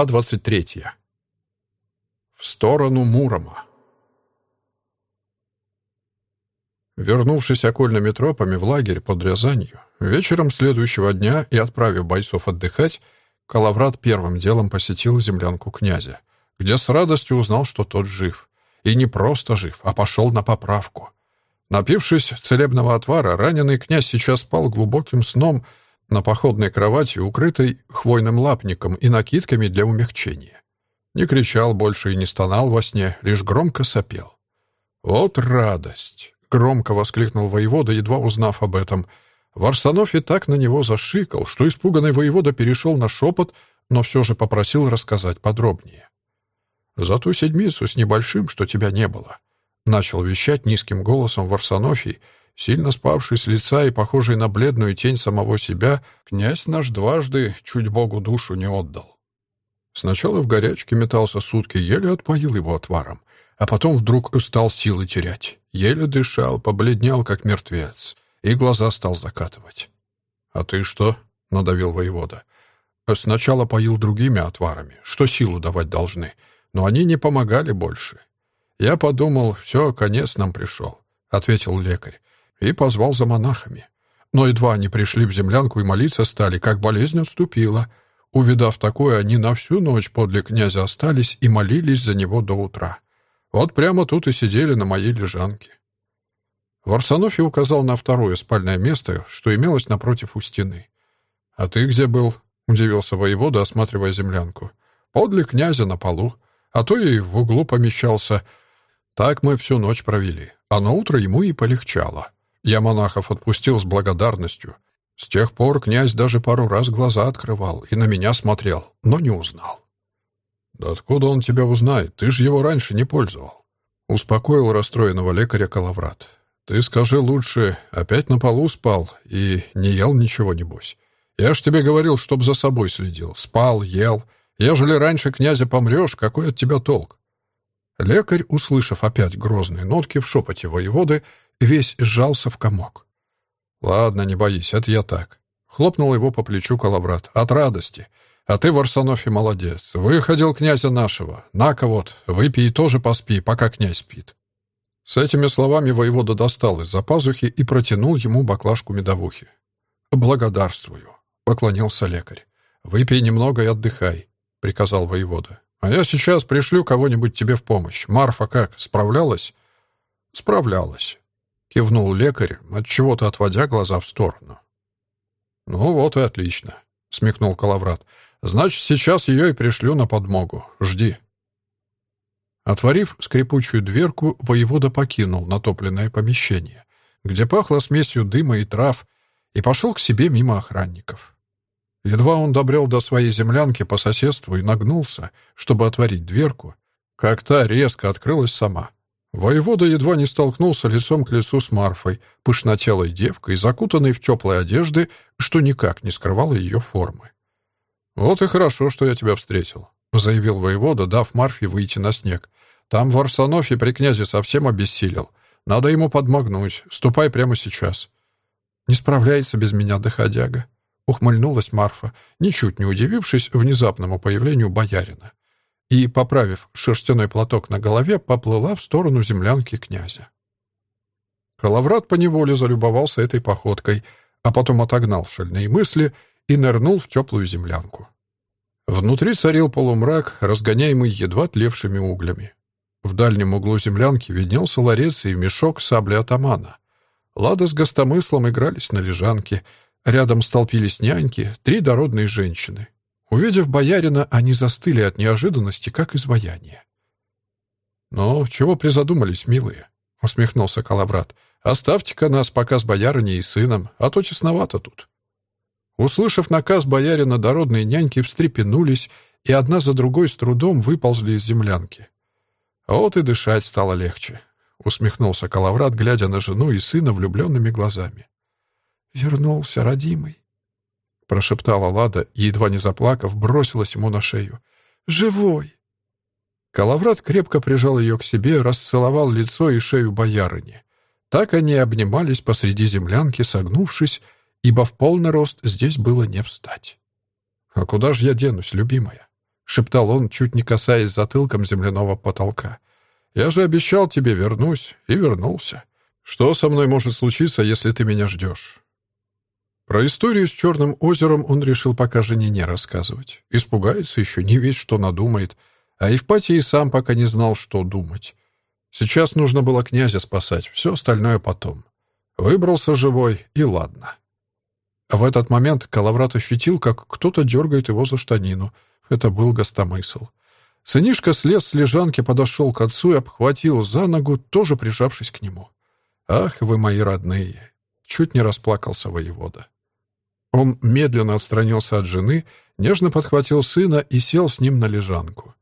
Глава 23. В сторону Мурома. Вернувшись окольными тропами в лагерь под Рязанью, вечером следующего дня и отправив бойцов отдыхать, Калаврат первым делом посетил землянку князя, где с радостью узнал, что тот жив. И не просто жив, а пошел на поправку. Напившись целебного отвара, раненый князь сейчас спал глубоким сном на походной кровати, укрытой хвойным лапником и накидками для умягчения. Не кричал больше и не стонал во сне, лишь громко сопел. «Вот радость!» — громко воскликнул воевода, едва узнав об этом — Варсанов и так на него зашикал, что испуганный воевода перешел на шепот, но все же попросил рассказать подробнее. «За ту седмицу с небольшим, что тебя не было», — начал вещать низким голосом Варсонофий, сильно спавший с лица и похожий на бледную тень самого себя, князь наш дважды чуть Богу душу не отдал. Сначала в горячке метался сутки, еле отпоил его отваром, а потом вдруг стал силы терять. Еле дышал, побледнел, как мертвец и глаза стал закатывать. «А ты что?» — надавил воевода. «Сначала поил другими отварами, что силу давать должны, но они не помогали больше. Я подумал, все, конец нам пришел», — ответил лекарь, и позвал за монахами. Но едва они пришли в землянку и молиться стали, как болезнь отступила. Увидав такое, они на всю ночь подле князя остались и молились за него до утра. Вот прямо тут и сидели на моей лежанке. Варсонофий указал на второе спальное место, что имелось напротив у стены. «А ты где был?» — удивился воевода, осматривая землянку. «Подле князя на полу, а то и в углу помещался. Так мы всю ночь провели, а на утро ему и полегчало. Я монахов отпустил с благодарностью. С тех пор князь даже пару раз глаза открывал и на меня смотрел, но не узнал». «Да откуда он тебя узнает? Ты же его раньше не пользовал», — успокоил расстроенного лекаря Калаврат. Ты скажи лучше, опять на полу спал и не ел ничего, небось? Я ж тебе говорил, чтоб за собой следил. Спал, ел. Ежели раньше князя помрешь, какой от тебя толк? Лекарь, услышав опять грозные нотки в шепоте воеводы, весь сжался в комок. «Ладно, не боись, это я так». Хлопнул его по плечу Калаврат. «От радости. А ты, Варсонофи, молодец. Выходил князя нашего. На-ка вот, выпей и тоже поспи, пока князь спит». С этими словами воевода достал из-за пазухи и протянул ему баклажку медовухи. «Благодарствую», — поклонился лекарь. «Выпей немного и отдыхай», — приказал воевода. «А я сейчас пришлю кого-нибудь тебе в помощь. Марфа как, справлялась?» «Справлялась», — кивнул лекарь, отчего-то отводя глаза в сторону. «Ну вот и отлично», — смекнул Калаврат. «Значит, сейчас ее и пришлю на подмогу. Жди». Отворив скрипучую дверку, воевода покинул натопленное помещение, где пахло смесью дыма и трав, и пошел к себе мимо охранников. Едва он добрел до своей землянки по соседству и нагнулся, чтобы отворить дверку, как та резко открылась сама. Воевода едва не столкнулся лицом к лицу с Марфой, пышнотелой девкой, закутанной в теплые одежды, что никак не скрывало ее формы. «Вот и хорошо, что я тебя встретил», — заявил воевода, дав Марфе выйти на снег. «Там в Арсенофе при князе совсем обессилел. Надо ему подмогнуть. Ступай прямо сейчас». «Не справляется без меня доходяга», — ухмыльнулась Марфа, ничуть не удивившись внезапному появлению боярина. И, поправив шерстяной платок на голове, поплыла в сторону землянки князя. Калаврат поневоле залюбовался этой походкой, а потом отогнал шальные мысли и нырнул в теплую землянку. Внутри царил полумрак, разгоняемый едва тлевшими углями. В дальнем углу землянки виднелся ларец и мешок сабли атамана. Лада с гостомыслом игрались на лежанке. Рядом столпились няньки, три дородные женщины. Увидев боярина, они застыли от неожиданности, как изваяние. «Ну, чего призадумались, милые?» — усмехнулся Калаврат. «Оставьте-ка нас пока с боярыней и сыном, а то тесновато тут». Услышав наказ боярина, дородные няньки встрепенулись и одна за другой с трудом выползли из землянки. Вот и дышать стало легче, — усмехнулся Калаврат, глядя на жену и сына влюбленными глазами. «Вернулся, родимый», — прошептала Лада и, едва не заплакав, бросилась ему на шею. «Живой!» Калаврат крепко прижал ее к себе, расцеловал лицо и шею боярыни. Так они обнимались посреди землянки, согнувшись, ибо в полный рост здесь было не встать. «А куда же я денусь, любимая?» — шептал он, чуть не касаясь затылком земляного потолка. «Я же обещал тебе, вернусь, и вернулся. Что со мной может случиться, если ты меня ждешь?» Про историю с Черным озером он решил пока жене не рассказывать. Испугается еще, не весь что надумает. А Евпатий сам пока не знал, что думать. Сейчас нужно было князя спасать, все остальное потом. Выбрался живой, и ладно. В этот момент Калаврат ощутил, как кто-то дергает его за штанину. Это был гостомысл. Сынишка слез с лежанки, подошел к отцу и обхватил за ногу, тоже прижавшись к нему. «Ах, вы мои родные!» Чуть не расплакался воевода. Он медленно отстранился от жены, нежно подхватил сына и сел с ним на лежанку.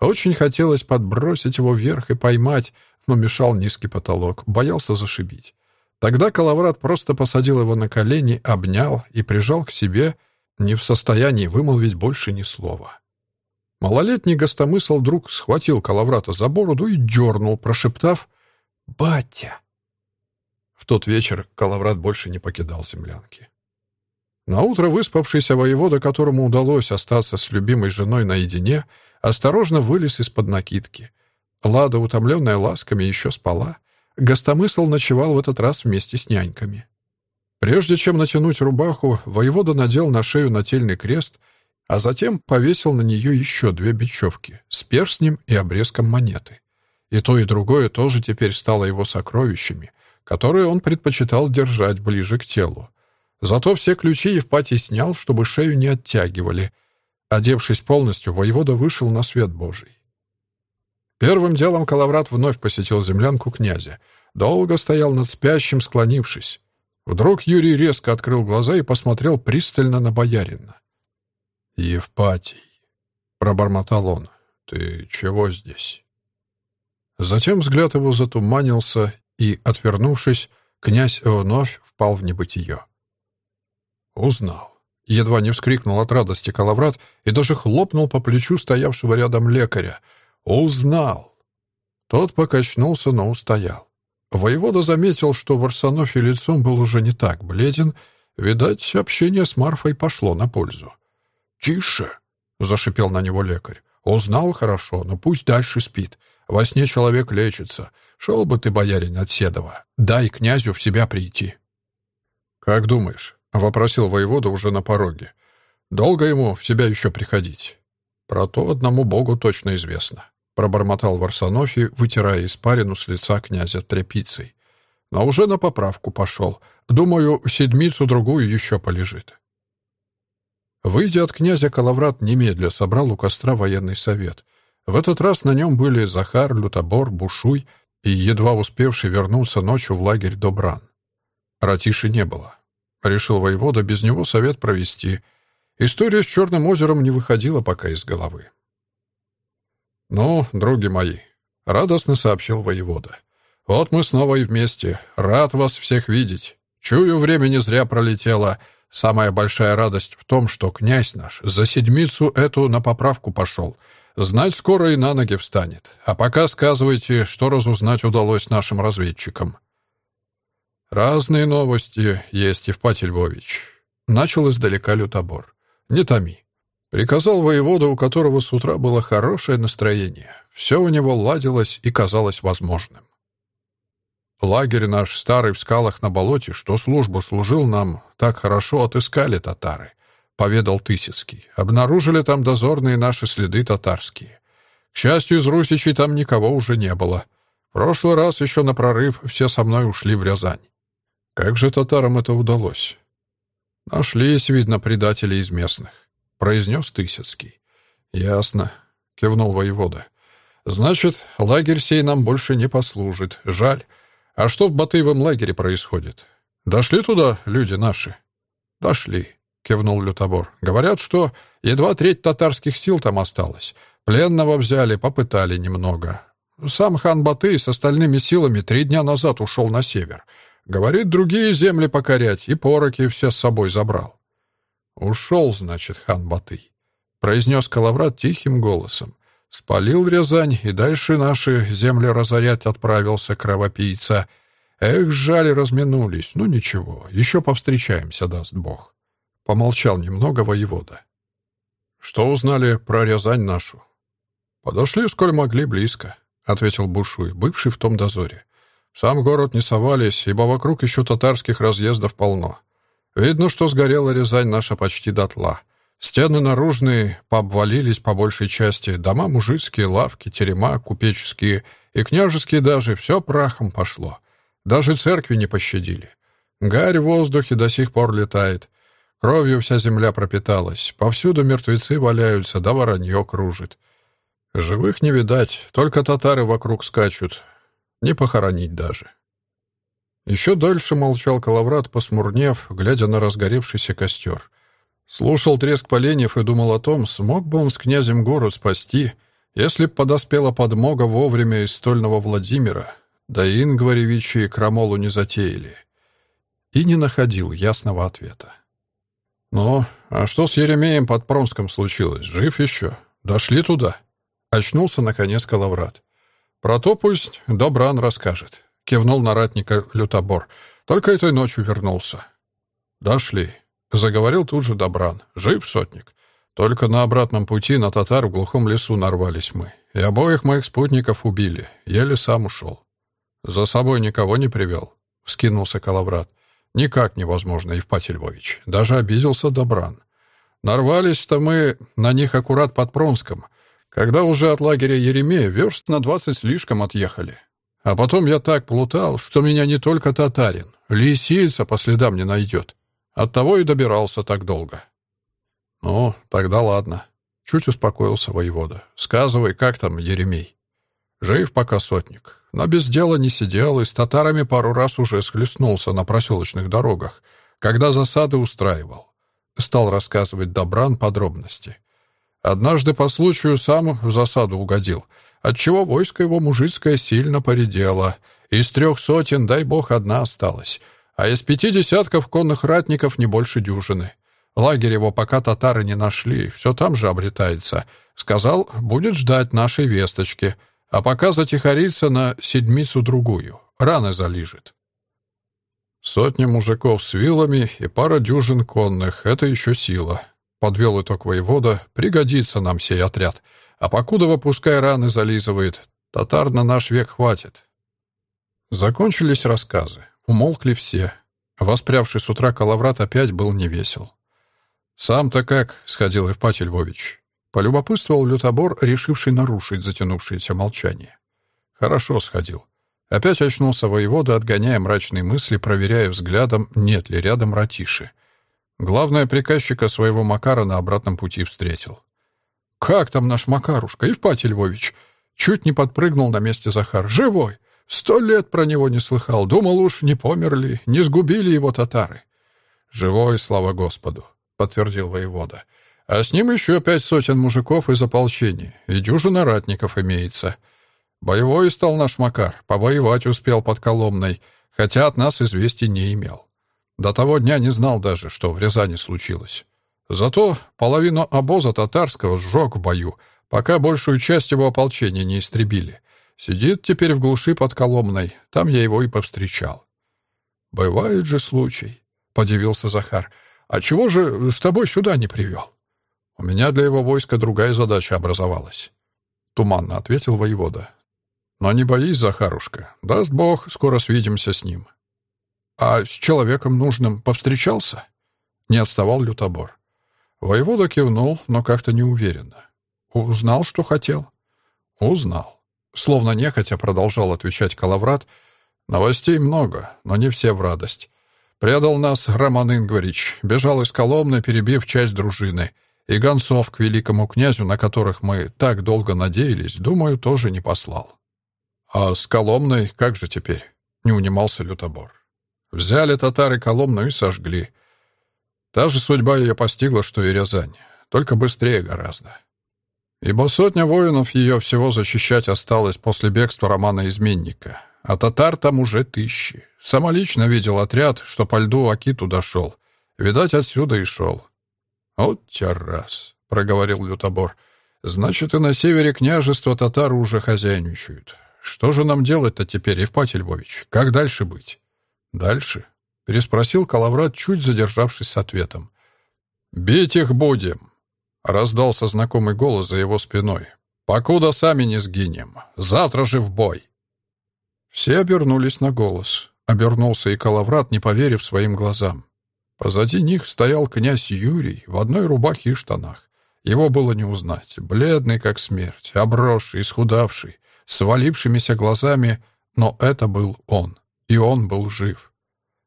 Очень хотелось подбросить его вверх и поймать, но мешал низкий потолок, боялся зашибить. Тогда Калаврат просто посадил его на колени, обнял и прижал к себе, не в состоянии вымолвить больше ни слова. Малолетний гостомысл вдруг схватил Калаврата за бороду и дернул, прошептав «Батя!». В тот вечер Калаврат больше не покидал землянки. Наутро выспавшийся воевода, которому удалось остаться с любимой женой наедине, осторожно вылез из-под накидки. Лада, утомленная ласками, еще спала. Гостомысл ночевал в этот раз вместе с няньками. Прежде чем натянуть рубаху, воевода надел на шею нательный крест, а затем повесил на нее еще две бечевки с перстнем и обрезком монеты. И то, и другое тоже теперь стало его сокровищами, которые он предпочитал держать ближе к телу. Зато все ключи Евпатий снял, чтобы шею не оттягивали. Одевшись полностью, воевода вышел на свет Божий. Первым делом Калаврат вновь посетил землянку князя. Долго стоял над спящим, склонившись. Вдруг Юрий резко открыл глаза и посмотрел пристально на боярина. «Евпатий», — пробормотал он, — «ты чего здесь?» Затем взгляд его затуманился, и, отвернувшись, князь вновь впал в небытие. «Узнал». Едва не вскрикнул от радости Калаврат и даже хлопнул по плечу стоявшего рядом лекаря. «Узнал!» Тот покачнулся, но устоял. Воевода заметил, что в Арсенофе лицом был уже не так бледен. Видать, общение с Марфой пошло на пользу. «Тише!» — зашипел на него лекарь. «Узнал хорошо, но пусть дальше спит. Во сне человек лечится. Шел бы ты, боярин, от Седова. Дай князю в себя прийти». «Как думаешь, — вопросил воевода уже на пороге. «Долго ему в себя еще приходить?» «Про то одному богу точно известно», — пробормотал Варсонофий, вытирая испарину с лица князя тряпицей. «Но уже на поправку пошел. Думаю, седмицу-другую еще полежит». Выйдя от князя, Калаврат немедля собрал у костра военный совет. В этот раз на нем были Захар, Лютобор, Бушуй и едва успевший вернуться ночью в лагерь Добран. Ратиши не было. Решил воевода без него совет провести. История с Черным озером не выходила пока из головы. «Ну, други мои», — радостно сообщил воевода. «Вот мы снова и вместе. Рад вас всех видеть. Чую, время не зря пролетело. Самая большая радость в том, что князь наш за седмицу эту на поправку пошел. Знать скоро и на ноги встанет. А пока сказывайте, что разузнать удалось нашим разведчикам». «Разные новости есть, Евпатий Львович», — начал издалека лютобор. «Не томи». Приказал воевода, у которого с утра было хорошее настроение. Все у него ладилось и казалось возможным. Лагерь наш старый в скалах на болоте, что службу служил нам, так хорошо отыскали татары, — поведал Тысяцкий. Обнаружили там дозорные наши следы татарские. К счастью, из русичей там никого уже не было. В прошлый раз еще на прорыв все со мной ушли в Рязань. Как же татарам это удалось? Нашлись, видно, предатели из местных, произнес Тысяцкий. Ясно, кивнул воевода. Значит, лагерь сей нам больше не послужит. Жаль. А что в Батыевом лагере происходит? Дошли туда люди наши? Дошли, кивнул Лютобор. Говорят, что едва треть татарских сил там осталось. Пленного взяли, попытали немного. Сам хан Батый с остальными силами три дня назад ушел на север. Говорит, другие земли покорять, и пороки все с собой забрал. «Ушел, значит, хан Батый», — произнес Калаврат тихим голосом. «Спалил Рязань, и дальше наши земли разорять отправился кровопийца. Эх, жаль, разминулись. Ну ничего, еще повстречаемся, даст Бог». Помолчал немного воевода. Что узнали про Рязань нашу?» «Подошли, сколь могли, близко», — ответил Бушуй, бывший в том дозоре. «В сам город не совались, ибо вокруг еще татарских разъездов полно. Видно, что сгорела Рязань наша почти дотла. Стены наружные пообвалились по большей части, дома мужицкие, лавки, терема, купеческие и княжеские даже, все прахом пошло. Даже церкви не пощадили. Гарь в воздухе до сих пор летает. Кровью вся земля пропиталась. Повсюду мертвецы валяются, да воронье кружит. Живых не видать, только татары вокруг скачут. Не похоронить даже. Еще дальше молчал Калаврат, посмурнев, глядя на разгоревшийся костер. Слушал треск поленьев и думал о том, смог бы он с князем город спасти, если б подоспела подмога вовремя из стольного Владимира, да Ингваревичи и Крамолу не затеяли. И не находил ясного ответа. «Ну, а что с Еремеем под Промском случилось? Жив еще? Дошли туда?» Очнулся, наконец, Калаврат. «Про то пусть Добран расскажет», — кивнул на ратника Лютобор. «Только этой ночью вернулся». «Дошли», — заговорил тут же Добран. «Жив сотник. Только на обратном пути на татар в глухом лесу нарвались мы. И обоих моих спутников убили. Еле сам ушел». «За собой никого не привел?» — вскинулся Калаврат. Никак невозможно, Евпатий Львович. Даже обиделся Добран. Нарвались-то мы на них аккурат под Пронском, когда уже от лагеря Еремея верст на двадцать слишком отъехали. А потом я так плутал, что меня не только татарин, лисица по следам не найдет. Оттого и добирался так долго. Ну, тогда ладно. Чуть успокоился воевода. Сказывай, как там Еремей? Жив пока сотник, но без дела не сидел и с татарами пару раз уже схлестнулся на проселочных дорогах, когда засады устраивал. Стал рассказывать Добран подробности. Однажды по случаю сам в засаду угодил, отчего войско его мужицкое сильно поредело. Из трех сотен, дай бог, одна осталась, а из пяти десятков конных ратников не больше дюжины. Лагерь его пока татары не нашли, все там же обретается. Сказал, будет ждать нашей весточки — а пока затихарится на седмицу-другую, раны залижет. Сотни мужиков с вилами и пара дюжин конных — это еще сила. Подвел итог воевода, пригодится нам сей отряд. А покуда выпускай раны зализывает, татар на наш век хватит. Закончились рассказы, умолкли все. Воспрявший с утра Калаврат опять был невесел. «Сам-то как?» — сходил Евпатий Львович. Полюбопытствовал лютобор, решивший нарушить затянувшееся молчание. Хорошо сходил. Опять очнулся воевода, отгоняя мрачные мысли, проверяя взглядом, нет ли рядом ратиши. Главное, приказчика своего Макара на обратном пути встретил. «Как там наш Макарушка, Евпатий Львович?» Чуть не подпрыгнул на месте Захар. «Живой! Сто лет про него не слыхал. Думал уж, не померли, не сгубили его татары». «Живой, слава Господу!» — подтвердил воевода. А с ним еще пять сотен мужиков из ополчения, и дюжина ратников имеется. Боевой стал наш Макар, повоевать успел под Коломной, хотя от нас известий не имел. До того дня не знал даже, что в Рязани случилось. Зато половину обоза татарского сжег в бою, пока большую часть его ополчения не истребили. Сидит теперь в глуши под Коломной, там я его и повстречал. «Бывает же случай», — подивился Захар. «А чего же с тобой сюда не привел?» «У меня для его войска другая задача образовалась», — туманно ответил воевода. «Но не боись, Захарушка. Даст Бог, скоро свидимся с ним». «А с человеком нужным повстречался?» — не отставал лютобор. Воевода кивнул, но как-то неуверенно. «Узнал, что хотел?» «Узнал». Словно нехотя продолжал отвечать Калаврат. «Новостей много, но не все в радость. Предал нас Роман Ингварич, бежал из Коломны, перебив часть дружины и гонцов к великому князю, на которых мы так долго надеялись, думаю, тоже не послал. А с Коломной как же теперь? Не унимался Лютобор. Взяли татары Коломну и сожгли. Та же судьба ее постигла, что и Рязань, только быстрее гораздо. Ибо сотня воинов ее всего защищать осталось после бегства Романа-изменника, а татар там уже тысячи. Самолично видел отряд, что по льду Аки туда шел. Видать, отсюда и шел. «Вот террас», — проговорил Лютобор. «Значит, и на севере княжества татары уже хозяйничают. Что же нам делать-то теперь, Евпатий Львович? Как дальше быть?» «Дальше?» — переспросил Калаврат, чуть задержавшись с ответом. «Бить их будем!» Раздался знакомый голос за его спиной. «Покуда сами не сгинем. Завтра же в бой!» Все обернулись на голос. Обернулся и Калаврат, не поверив своим глазам. Позади них стоял князь Юрий в одной рубахе и штанах. Его было не узнать. Бледный, как смерть, обросший, исхудавший, с валившимися глазами, но это был он. И он был жив.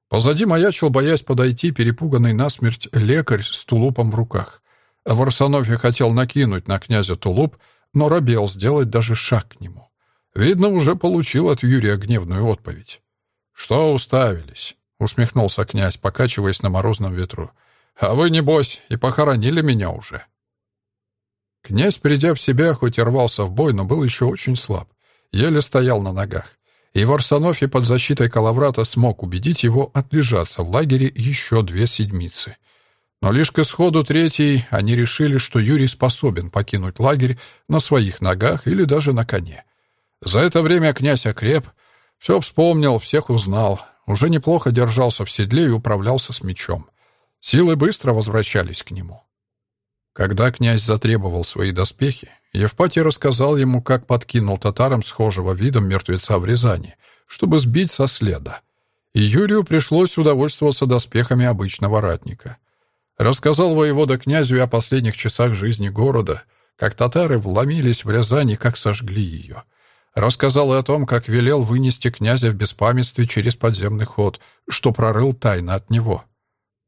Позади маячил, боясь подойти, перепуганный насмерть лекарь с тулупом в руках. Варсонофий хотел накинуть на князя тулуп, но робел сделать даже шаг к нему. Видно, уже получил от Юрия гневную отповедь. «Что уставились?» — усмехнулся князь, покачиваясь на морозном ветру. «А вы, небось, и похоронили меня уже». Князь, придя в себя, хоть и рвался в бой, но был еще очень слаб. Еле стоял на ногах и Варсонофий под защитой Калаврата смог убедить его отлежаться в лагере еще две седмицы. Но лишь к исходу третьей они решили, что Юрий способен покинуть лагерь на своих ногах или даже на коне. За это время князь окреп, все вспомнил, всех узнал, уже неплохо держался в седле и управлялся с мечом. Силы быстро возвращались к нему. Когда князь затребовал свои доспехи, Евпатий рассказал ему, как подкинул татарам схожего видом мертвеца в Рязани, чтобы сбить со следа. И Юрию пришлось удовольствоваться доспехами обычного ратника. Рассказал воевода князю о последних часах жизни города, как татары вломились в Рязань и как сожгли ее. Рассказал и о том, как велел вынести князя в беспамятстве через подземный ход, что прорыл тайно от него.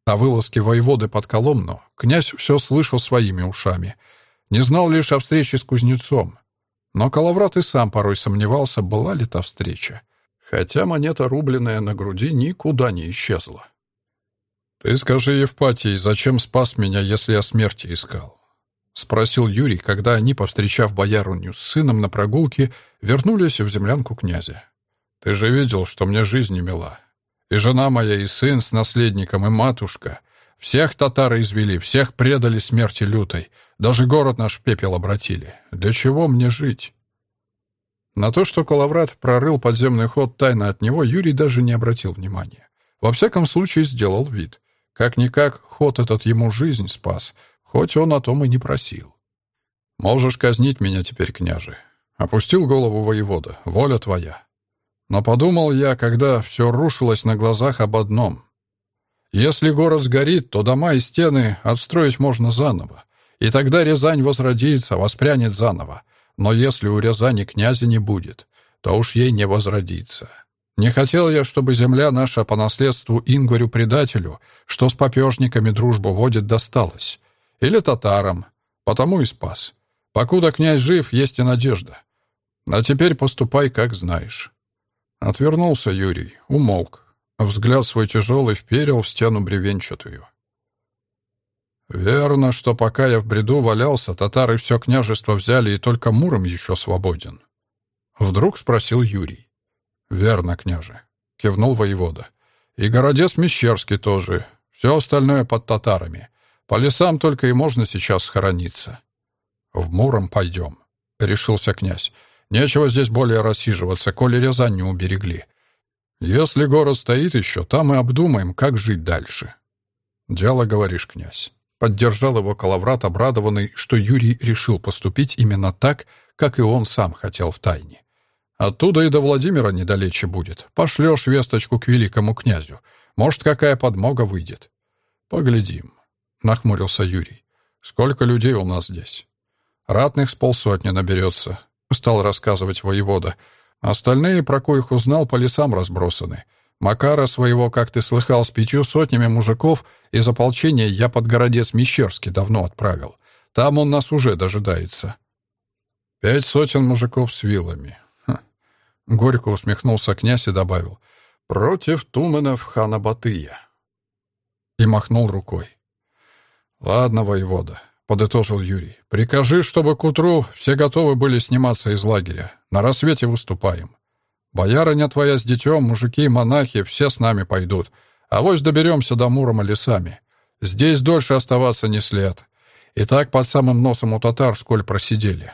О вылазке воеводы под Коломну князь все слышал своими ушами. Не знал лишь о встрече с кузнецом. Но Калаврат и сам порой сомневался, была ли та встреча. Хотя монета, рубленная на груди, никуда не исчезла. «Ты скажи, Евпатий, зачем спас меня, если я смерти искал?» — спросил Юрий, когда они, повстречав боярунью с сыном на прогулке, вернулись в землянку князя. «Ты же видел, что мне жизнь не мила. И жена моя, и сын с наследником, и матушка. Всех татары извели, всех предали смерти лютой. Даже город наш в пепел обратили. Для чего мне жить?» На то, что Калаврат прорыл подземный ход тайно от него, Юрий даже не обратил внимания. Во всяком случае, сделал вид. Как-никак, ход этот ему жизнь спас, хоть он о том и не просил. «Можешь казнить меня теперь, княже». Опустил голову воевода. «Воля твоя». Но подумал я, когда все рушилось на глазах об одном. Если город сгорит, то дома и стены отстроить можно заново. И тогда Рязань возродится, воспрянет заново. Но если у Рязани князя не будет, то уж ей не возродится. Не хотел я, чтобы земля наша по наследству Ингварю-предателю, что с попежниками дружбу водит, досталась. Или татарам. Потому и спас. Покуда князь жив, есть и надежда. А теперь поступай, как знаешь. Отвернулся Юрий, умолк. Взгляд свой тяжелый вперил в стену бревенчатую. «Верно, что пока я в бреду валялся, татары все княжество взяли, и только Муром еще свободен». Вдруг спросил Юрий. «Верно, княже», — кивнул воевода. «И Городец Мещерский тоже. Все остальное под татарами. По лесам только и можно сейчас схорониться». «В Муром пойдем», — решился князь. Нечего здесь более рассиживаться, коли Рязань не уберегли. Если город стоит еще, там и обдумаем, как жить дальше. Дело, говоришь, князь. Поддержал его Калаврат, обрадованный, что Юрий решил поступить именно так, как и он сам хотел в тайне. Оттуда и до Владимира недалече будет. Пошлешь весточку к великому князю. Может, какая подмога выйдет. Поглядим, — нахмурился Юрий. Сколько людей у нас здесь? Ратных с полсотни наберется. — стал рассказывать воевода. «Остальные, про коих узнал, по лесам разбросаны. Макара своего, как ты слыхал, с пятью сотнями мужиков из ополчения я под городец Мещерский давно отправил. Там он нас уже дожидается». «Пять сотен мужиков с вилами». Ха. Горько усмехнулся князь и добавил. «Против туменов хана Батыя». И махнул рукой. «Ладно, воевода, подытожил Юрий. «Прикажи, чтобы к утру все готовы были сниматься из лагеря. На рассвете выступаем. Боярыня твоя с детем, мужики, монахи, все с нами пойдут. А вось доберемся до Мурома лесами. Здесь дольше оставаться не след. И так под самым носом у татар сколь просидели».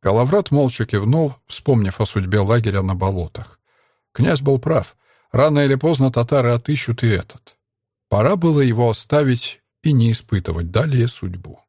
Калаврат молча кивнул, вспомнив о судьбе лагеря на болотах. Князь был прав. Рано или поздно татары отыщут и этот. Пора было его оставить и не испытывать далее судьбу.